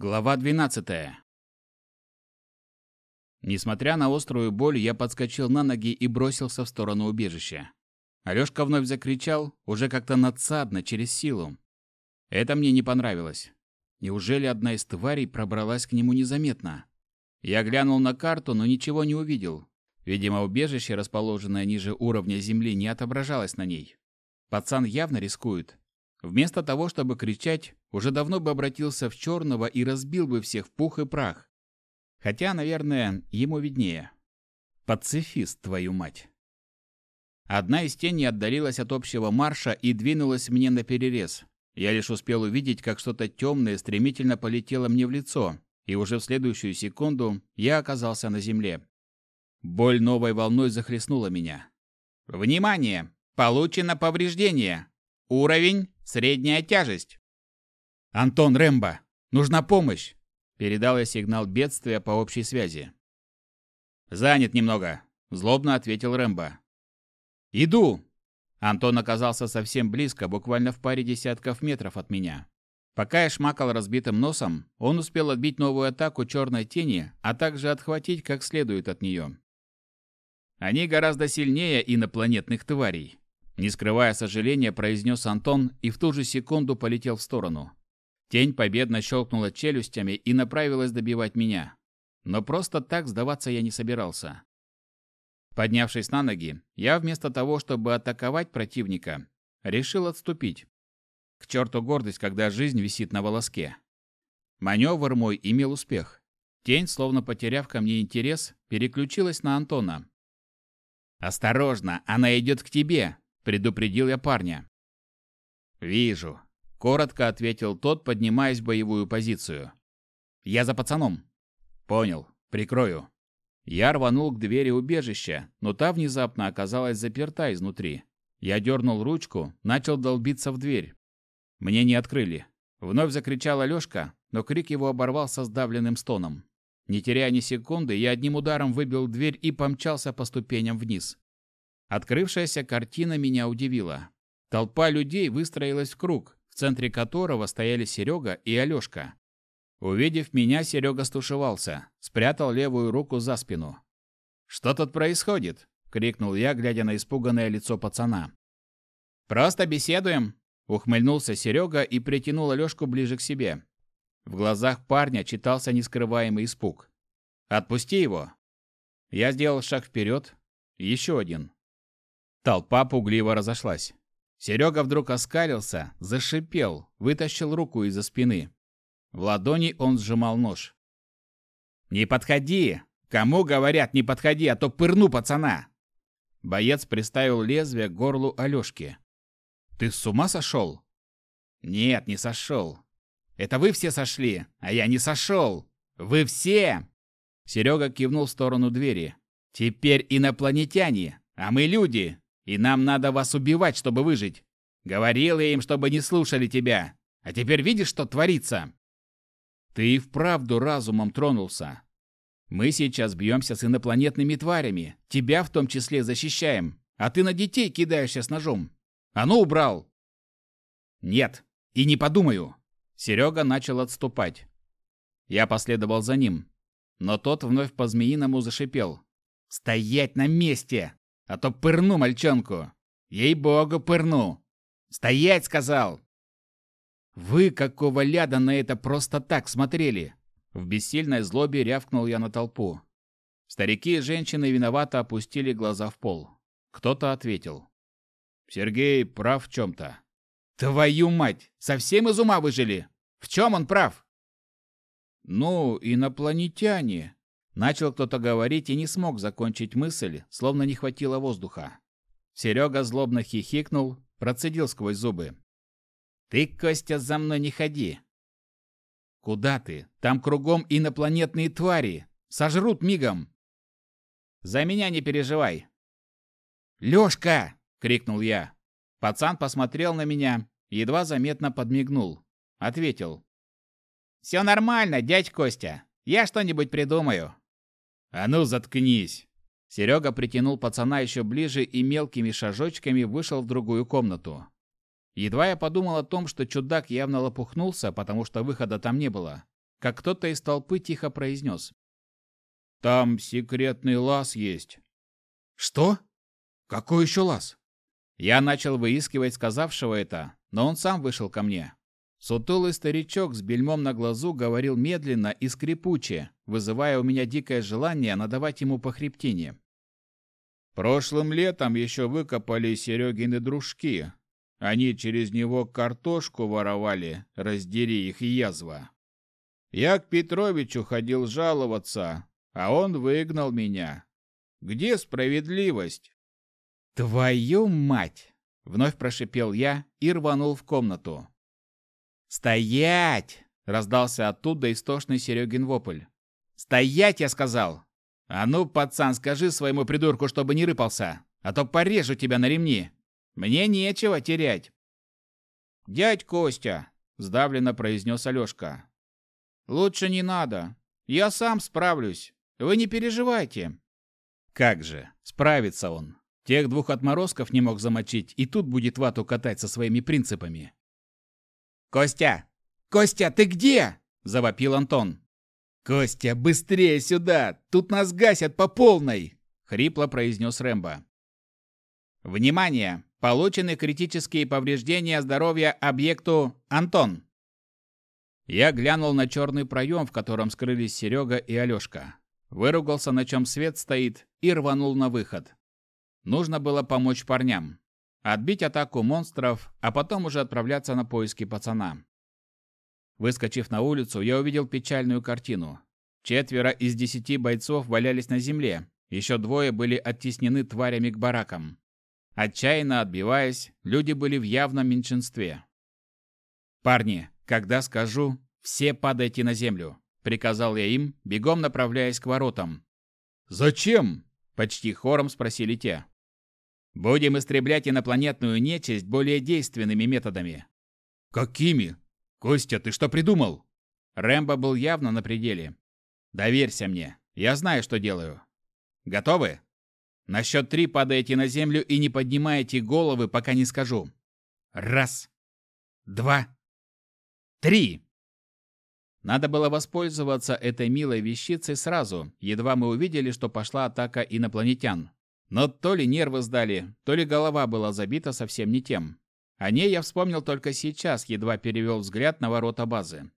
Глава 12. Несмотря на острую боль, я подскочил на ноги и бросился в сторону убежища. Алёшка вновь закричал, уже как-то надсадно, через силу. Это мне не понравилось. Неужели одна из тварей пробралась к нему незаметно? Я глянул на карту, но ничего не увидел. Видимо, убежище, расположенное ниже уровня земли, не отображалось на ней. Пацан явно рискует. Вместо того, чтобы кричать, уже давно бы обратился в черного и разбил бы всех в пух и прах. Хотя, наверное, ему виднее. Пацифист, твою мать. Одна из теней отдалилась от общего марша и двинулась мне на перерез. Я лишь успел увидеть, как что-то темное стремительно полетело мне в лицо, и уже в следующую секунду я оказался на земле. Боль новой волной захлестнула меня. «Внимание! Получено повреждение! Уровень – средняя тяжесть!» «Антон Рэмбо! Нужна помощь!» Передал я сигнал бедствия по общей связи. «Занят немного», – злобно ответил Рэмбо. «Иду!» Антон оказался совсем близко, буквально в паре десятков метров от меня. Пока я шмакал разбитым носом, он успел отбить новую атаку черной тени, а также отхватить как следует от нее. Они гораздо сильнее инопланетных тварей. Не скрывая сожаления, произнес Антон и в ту же секунду полетел в сторону. Тень победно щелкнула челюстями и направилась добивать меня. Но просто так сдаваться я не собирался. Поднявшись на ноги, я вместо того, чтобы атаковать противника, решил отступить. К черту гордость, когда жизнь висит на волоске. Маневр мой имел успех. Тень, словно потеряв ко мне интерес, переключилась на Антона. «Осторожно, она идет к тебе!» – предупредил я парня. «Вижу», Коротко ответил тот, поднимаясь в боевую позицию. «Я за пацаном». «Понял. Прикрою». Я рванул к двери убежища, но та внезапно оказалась заперта изнутри. Я дернул ручку, начал долбиться в дверь. Мне не открыли. Вновь закричал Алёшка, но крик его оборвался сдавленным стоном. Не теряя ни секунды, я одним ударом выбил дверь и помчался по ступеням вниз. Открывшаяся картина меня удивила. Толпа людей выстроилась в круг, центре которого стояли Серега и Алешка. Увидев меня, Серега стушевался, спрятал левую руку за спину. «Что тут происходит?» — крикнул я, глядя на испуганное лицо пацана. «Просто беседуем», — ухмыльнулся Серега и притянул Алешку ближе к себе. В глазах парня читался нескрываемый испуг. «Отпусти его!» Я сделал шаг вперед, еще один. Толпа пугливо разошлась. Серега вдруг оскалился, зашипел, вытащил руку из-за спины. В ладони он сжимал нож. «Не подходи! Кому говорят, не подходи, а то пырну пацана!» Боец приставил лезвие к горлу Алёшки. «Ты с ума сошел?» «Нет, не сошел. Это вы все сошли, а я не сошел. Вы все!» Серега кивнул в сторону двери. «Теперь инопланетяне, а мы люди, и нам надо вас убивать, чтобы выжить. Говорил я им, чтобы не слушали тебя. А теперь видишь, что творится?» «Ты и вправду разумом тронулся. Мы сейчас бьемся с инопланетными тварями, тебя в том числе защищаем, а ты на детей кидаешься с ножом. А ну, убрал!» «Нет, и не подумаю!» Серега начал отступать. Я последовал за ним, но тот вновь по-змеиному зашипел. «Стоять на месте! А то пырну мальчонку. Ей-богу, пырну. Стоять, сказал. Вы какого ляда на это просто так смотрели? В бессильной злобе рявкнул я на толпу. Старики и женщины виновато опустили глаза в пол. Кто-то ответил. Сергей прав в чем-то. Твою мать! Совсем из ума выжили? В чем он прав? Ну, инопланетяне, Начал кто-то говорить и не смог закончить мысль, словно не хватило воздуха. Серега злобно хихикнул, процедил сквозь зубы. «Ты, Костя, за мной не ходи!» «Куда ты? Там кругом инопланетные твари! Сожрут мигом!» «За меня не переживай!» «Лёшка!» — крикнул я. Пацан посмотрел на меня, едва заметно подмигнул. Ответил. «Все нормально, дядь Костя. Я что-нибудь придумаю. «А ну, заткнись!» Серега притянул пацана еще ближе и мелкими шажочками вышел в другую комнату. Едва я подумал о том, что чудак явно лопухнулся, потому что выхода там не было. как кто-то из толпы тихо произнес. «Там секретный лаз есть». «Что? Какой еще лаз?» Я начал выискивать сказавшего это, но он сам вышел ко мне. Сутулый старичок с бельмом на глазу говорил медленно и скрипуче, вызывая у меня дикое желание надавать ему по хребтине. Прошлым летом еще выкопали Серегины дружки. Они через него картошку воровали, раздери их язва. Я к Петровичу ходил жаловаться, а он выгнал меня. Где справедливость? Твою мать! Вновь прошипел я и рванул в комнату. «Стоять!» — раздался оттуда истошный Серегин вопль. «Стоять, я сказал! А ну, пацан, скажи своему придурку, чтобы не рыпался, а то порежу тебя на ремни. Мне нечего терять». «Дядь Костя!» — сдавленно произнес Алешка. «Лучше не надо. Я сам справлюсь. Вы не переживайте». «Как же, справится он. Тех двух отморозков не мог замочить, и тут будет вату катать со своими принципами. «Костя! Костя, ты где?» – завопил Антон. «Костя, быстрее сюда! Тут нас гасят по полной!» – хрипло произнес Рэмбо. «Внимание! Получены критические повреждения здоровья объекту Антон!» Я глянул на черный проем, в котором скрылись Серега и Алешка. Выругался, на чем свет стоит, и рванул на выход. Нужно было помочь парням отбить атаку монстров, а потом уже отправляться на поиски пацана. Выскочив на улицу, я увидел печальную картину. Четверо из десяти бойцов валялись на земле, еще двое были оттеснены тварями к баракам. Отчаянно отбиваясь, люди были в явном меньшинстве. «Парни, когда скажу, все падайте на землю», — приказал я им, бегом направляясь к воротам. «Зачем?» — почти хором спросили те. Будем истреблять инопланетную нечисть более действенными методами. Какими? Костя, ты что придумал? Рэмбо был явно на пределе. Доверься мне. Я знаю, что делаю. Готовы? На счет три падаете на землю и не поднимаете головы, пока не скажу. Раз. Два. Три. Надо было воспользоваться этой милой вещицей сразу, едва мы увидели, что пошла атака инопланетян. Но то ли нервы сдали, то ли голова была забита совсем не тем. О ней я вспомнил только сейчас, едва перевел взгляд на ворота базы.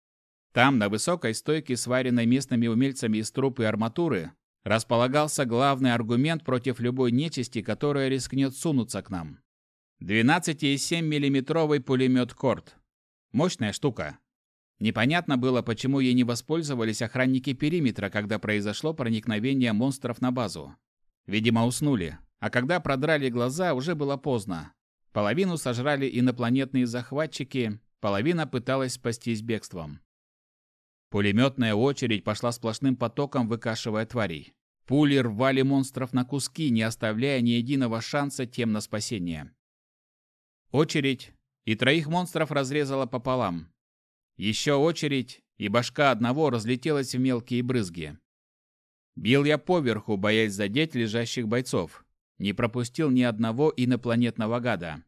Там, на высокой стойке, сваренной местными умельцами из труб и арматуры, располагался главный аргумент против любой нечисти, которая рискнет сунуться к нам. 12,7 миллиметровый пулемет Корт. Мощная штука. Непонятно было, почему ей не воспользовались охранники периметра, когда произошло проникновение монстров на базу. Видимо, уснули. А когда продрали глаза, уже было поздно. Половину сожрали инопланетные захватчики, половина пыталась спастись бегством. Пулеметная очередь пошла сплошным потоком, выкашивая тварей. Пули рвали монстров на куски, не оставляя ни единого шанса тем на спасение. Очередь, и троих монстров разрезала пополам. Еще очередь, и башка одного разлетелась в мелкие брызги. Бил я поверху, боясь задеть лежащих бойцов. Не пропустил ни одного инопланетного гада.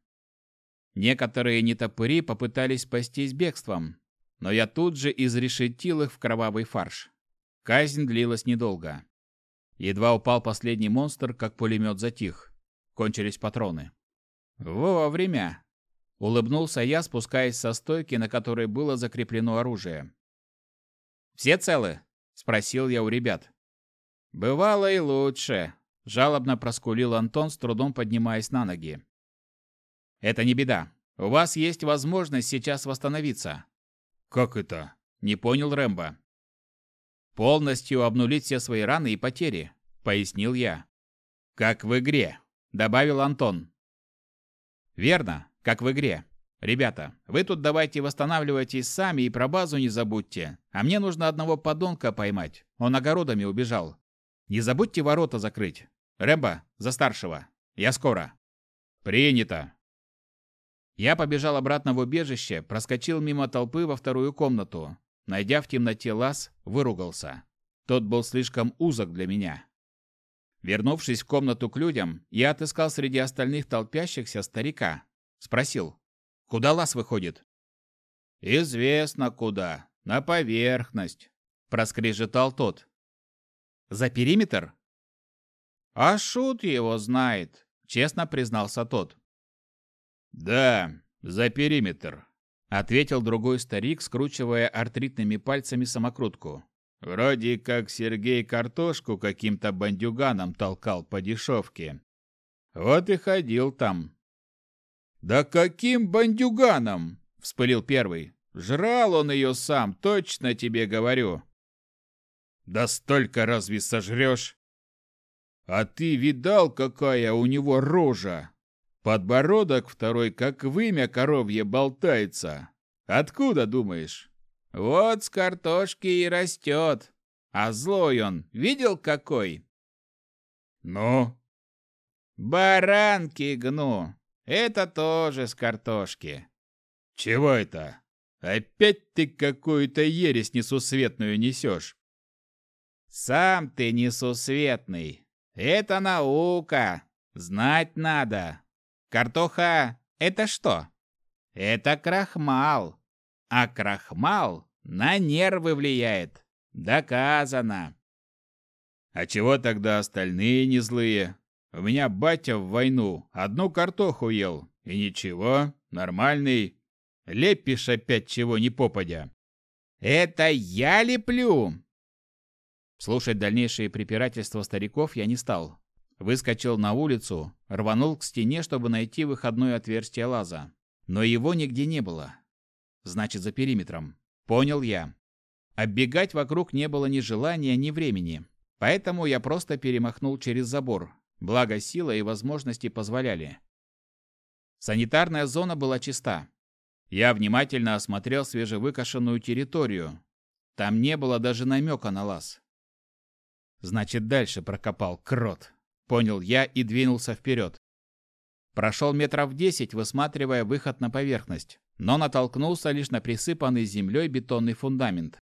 Некоторые нетопыри попытались спастись бегством, но я тут же изрешетил их в кровавый фарш. Казнь длилась недолго. Едва упал последний монстр, как пулемет затих. Кончились патроны. Вовремя. Улыбнулся я, спускаясь со стойки, на которой было закреплено оружие. «Все целы?» – спросил я у ребят. «Бывало и лучше», – жалобно проскулил Антон, с трудом поднимаясь на ноги. «Это не беда. У вас есть возможность сейчас восстановиться». «Как это?» – не понял Рэмбо. «Полностью обнулить все свои раны и потери», – пояснил я. «Как в игре», – добавил Антон. «Верно, как в игре. Ребята, вы тут давайте восстанавливайтесь сами и про базу не забудьте. А мне нужно одного подонка поймать. Он огородами убежал. Не забудьте ворота закрыть. Рэмбо, за старшего. Я скоро. Принято. Я побежал обратно в убежище, проскочил мимо толпы во вторую комнату. Найдя в темноте лаз, выругался. Тот был слишком узок для меня. Вернувшись в комнату к людям, я отыскал среди остальных толпящихся старика. Спросил, куда лаз выходит? «Известно куда. на поверхность, проскрежетал тот. За периметр? А шут его знает, честно признался тот. Да, за периметр, ответил другой старик, скручивая артритными пальцами самокрутку. Вроде как Сергей картошку каким-то бандюганом толкал по дешевке. Вот и ходил там. Да каким бандюганом? вспылил первый. Жрал он ее сам, точно тебе говорю. Да столько разве сожрешь? А ты видал, какая у него рожа? Подбородок второй, как вымя коровье, болтается. Откуда, думаешь? Вот с картошки и растет. А злой он, видел какой? Ну? Баранки гну. Это тоже с картошки. Чего это? Опять ты какую-то ересь несусветную несешь. Сам ты несусветный. Это наука. Знать надо. Картоха – это что? Это крахмал. А крахмал на нервы влияет. Доказано. А чего тогда остальные не злые? У меня батя в войну одну картоху ел. И ничего, нормальный. Лепишь опять чего не попадя. Это я леплю. Слушать дальнейшие препирательства стариков я не стал. Выскочил на улицу, рванул к стене, чтобы найти выходное отверстие лаза. Но его нигде не было. Значит, за периметром. Понял я. Оббегать вокруг не было ни желания, ни времени. Поэтому я просто перемахнул через забор. Благо сила и возможности позволяли. Санитарная зона была чиста. Я внимательно осмотрел свежевыкошенную территорию. Там не было даже намека на лаз. Значит, дальше прокопал крот. Понял я и двинулся вперед. Прошел метров десять, высматривая выход на поверхность, но натолкнулся лишь на присыпанный землей бетонный фундамент.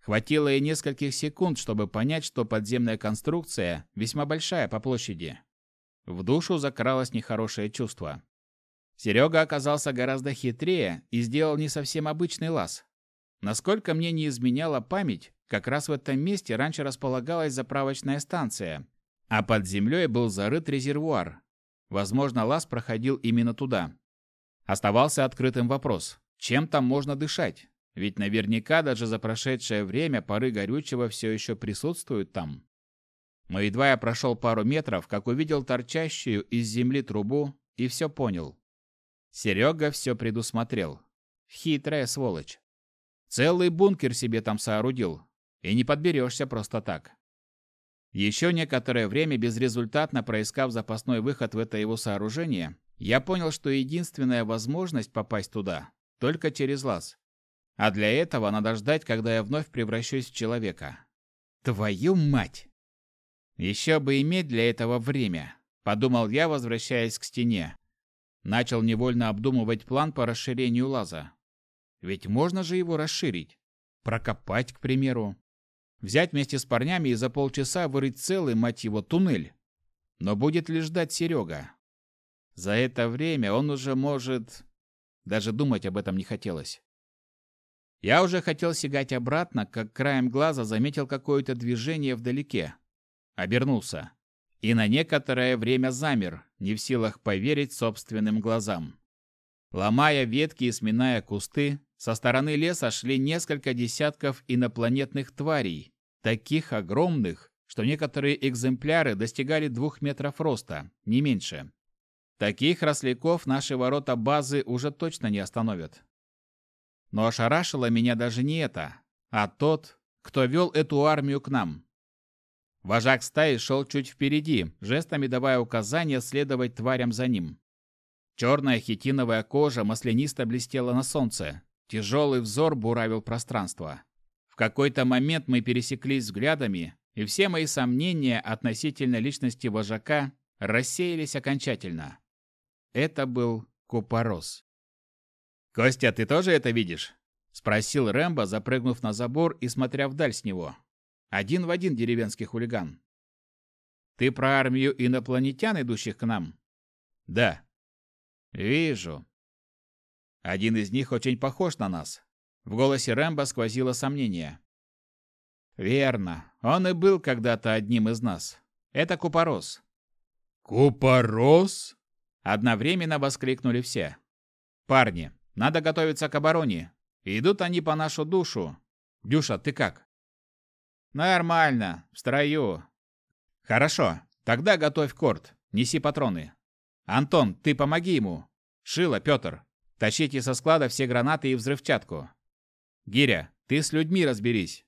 Хватило и нескольких секунд, чтобы понять, что подземная конструкция весьма большая по площади. В душу закралось нехорошее чувство. Серега оказался гораздо хитрее и сделал не совсем обычный лаз. Насколько мне не изменяла память, как раз в этом месте раньше располагалась заправочная станция, а под землей был зарыт резервуар, Возможно, лаз проходил именно туда. Оставался открытым вопрос, чем там можно дышать? Ведь наверняка даже за прошедшее время пары горючего все еще присутствуют там. Но едва я прошел пару метров, как увидел торчащую из земли трубу и все понял. Серега все предусмотрел. Хитрая сволочь. Целый бункер себе там соорудил. И не подберешься просто так. Еще некоторое время безрезультатно проискав запасной выход в это его сооружение, я понял, что единственная возможность попасть туда – только через лаз. А для этого надо ждать, когда я вновь превращусь в человека. Твою мать! Еще бы иметь для этого время, подумал я, возвращаясь к стене. Начал невольно обдумывать план по расширению лаза. Ведь можно же его расширить. Прокопать, к примеру. Взять вместе с парнями и за полчаса вырыть целый, мать его, туннель. Но будет ли ждать Серега? За это время он уже может... Даже думать об этом не хотелось. Я уже хотел сигать обратно, как краем глаза заметил какое-то движение вдалеке. Обернулся. И на некоторое время замер, не в силах поверить собственным глазам. Ломая ветки и сминая кусты, со стороны леса шли несколько десятков инопланетных тварей, таких огромных, что некоторые экземпляры достигали двух метров роста, не меньше. Таких росляков наши ворота базы уже точно не остановят. Но ошарашило меня даже не это, а тот, кто вел эту армию к нам. Вожак стаи шел чуть впереди, жестами давая указания следовать тварям за ним. Черная хитиновая кожа маслянисто блестела на солнце, Тяжелый взор буравил пространство. В какой-то момент мы пересеклись взглядами, и все мои сомнения относительно личности вожака рассеялись окончательно. Это был Купорос. «Костя, ты тоже это видишь?» — спросил Рэмбо, запрыгнув на забор и смотря вдаль с него. Один в один деревенский хулиган. «Ты про армию инопланетян, идущих к нам?» «Да». «Вижу. Один из них очень похож на нас. В голосе Рэмбо сквозило сомнение. Верно. Он и был когда-то одним из нас. Это Купорос. Купорос? Одновременно воскликнули все. Парни, надо готовиться к обороне. Идут они по нашу душу. Дюша, ты как? Нормально, в строю. Хорошо. Тогда готовь корт. Неси патроны. Антон, ты помоги ему. Шила, Петр, тащите со склада все гранаты и взрывчатку. Гиря, ты с людьми разберись.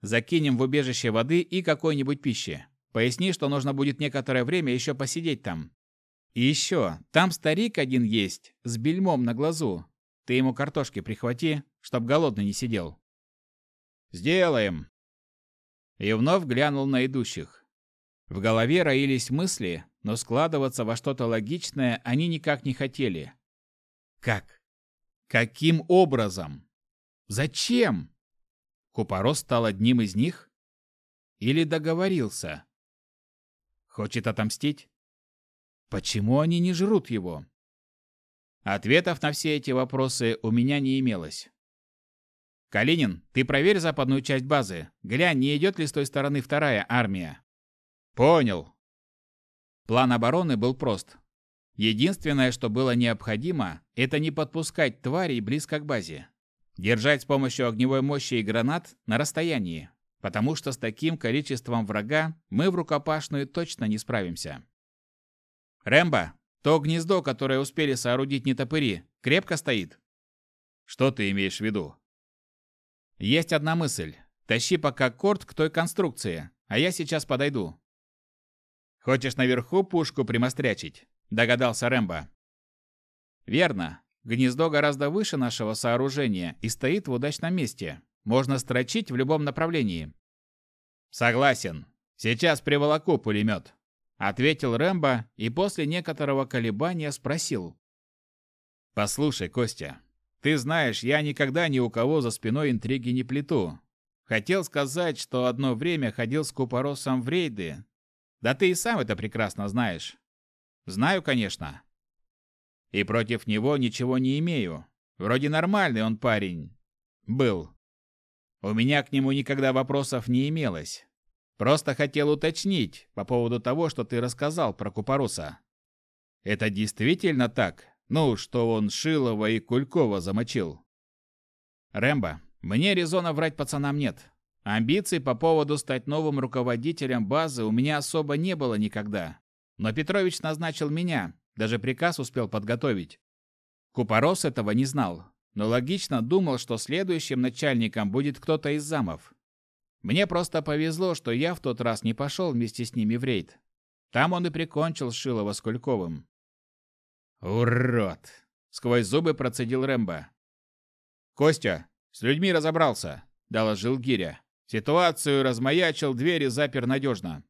Закинем в убежище воды и какой-нибудь пищи. Поясни, что нужно будет некоторое время еще посидеть там. И еще, там старик один есть, с бельмом на глазу. Ты ему картошки прихвати, чтоб голодный не сидел. Сделаем. И вновь глянул на идущих. В голове роились мысли, но складываться во что-то логичное они никак не хотели. Как? Каким образом? Зачем? Купорос стал одним из них? Или договорился? Хочет отомстить? Почему они не жрут его? Ответов на все эти вопросы у меня не имелось. «Калинин, ты проверь западную часть базы. Глянь, не идет ли с той стороны вторая армия». «Понял». План обороны был прост. Единственное, что было необходимо, это не подпускать тварей близко к базе. Держать с помощью огневой мощи и гранат на расстоянии, потому что с таким количеством врага мы в рукопашную точно не справимся. Рэмбо, то гнездо, которое успели соорудить нетопыри, крепко стоит? Что ты имеешь в виду? Есть одна мысль. Тащи пока корт к той конструкции, а я сейчас подойду. Хочешь наверху пушку примострячить? Догадался Рэмбо. Верно. Гнездо гораздо выше нашего сооружения и стоит в удачном месте. Можно строчить в любом направлении. Согласен. Сейчас приволоку пулемет. Ответил Рэмбо и после некоторого колебания спросил. Послушай, Костя, ты знаешь, я никогда ни у кого за спиной интриги не плету. Хотел сказать, что одно время ходил с Купоросом в рейды. Да ты и сам это прекрасно знаешь. Знаю, конечно. И против него ничего не имею. Вроде нормальный он парень. Был. У меня к нему никогда вопросов не имелось. Просто хотел уточнить по поводу того, что ты рассказал про Купоруса. Это действительно так? Ну, что он Шилова и Кулькова замочил? Рэмбо, мне резона врать пацанам нет. Амбиций по поводу стать новым руководителем базы у меня особо не было никогда. Но Петрович назначил меня, даже приказ успел подготовить. Купорос этого не знал, но логично думал, что следующим начальником будет кто-то из замов. Мне просто повезло, что я в тот раз не пошел вместе с ними в рейд. Там он и прикончил Шилова с Кульковым. «Урод!» — сквозь зубы процедил Рэмбо. «Костя, с людьми разобрался», — доложил Гиря. «Ситуацию размаячил, двери запер надежно».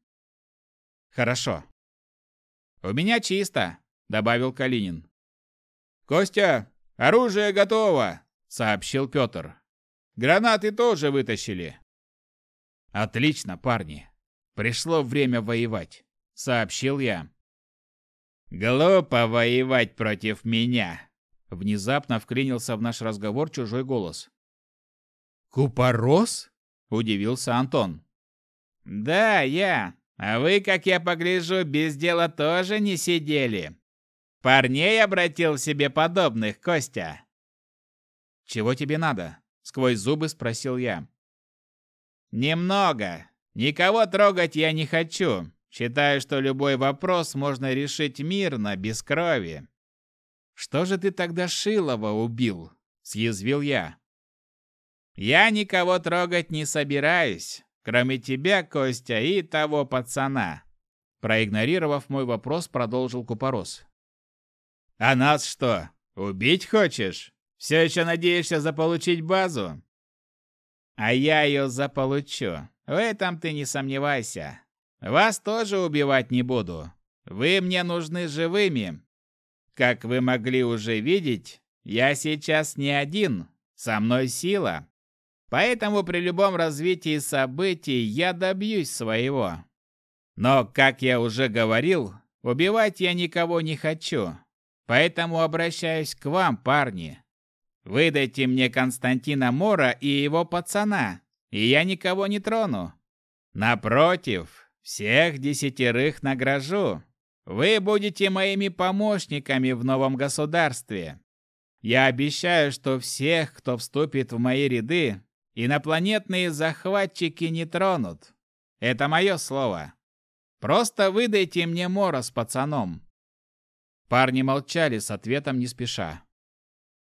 «Хорошо». «У меня чисто», добавил Калинин. Костя, оружие готово, сообщил Петр. Гранаты тоже вытащили. Отлично, парни. Пришло время воевать, сообщил я. Глупо воевать против меня. Внезапно вклинился в наш разговор чужой голос. Купорос? Удивился Антон. Да, я. А вы, как я погляжу, без дела тоже не сидели. Парней обратил себе подобных, Костя. Чего тебе надо? сквозь зубы спросил я. Немного. Никого трогать я не хочу. Считаю, что любой вопрос можно решить мирно, без крови. Что же ты тогда Шилова убил? съязвил я. Я никого трогать не собираюсь, кроме тебя, Костя, и того пацана. Проигнорировав мой вопрос, продолжил Купорос. А нас что, убить хочешь? Все еще надеешься заполучить базу? А я ее заполучу. В этом ты не сомневайся. Вас тоже убивать не буду. Вы мне нужны живыми. Как вы могли уже видеть, я сейчас не один. Со мной сила. Поэтому при любом развитии событий я добьюсь своего. Но, как я уже говорил, убивать я никого не хочу. Поэтому обращаюсь к вам, парни. Выдайте мне Константина Мора и его пацана, и я никого не трону. Напротив, всех десятерых награжу. Вы будете моими помощниками в новом государстве. Я обещаю, что всех, кто вступит в мои ряды, инопланетные захватчики не тронут. Это мое слово. Просто выдайте мне Мора с пацаном. Парни молчали с ответом не спеша.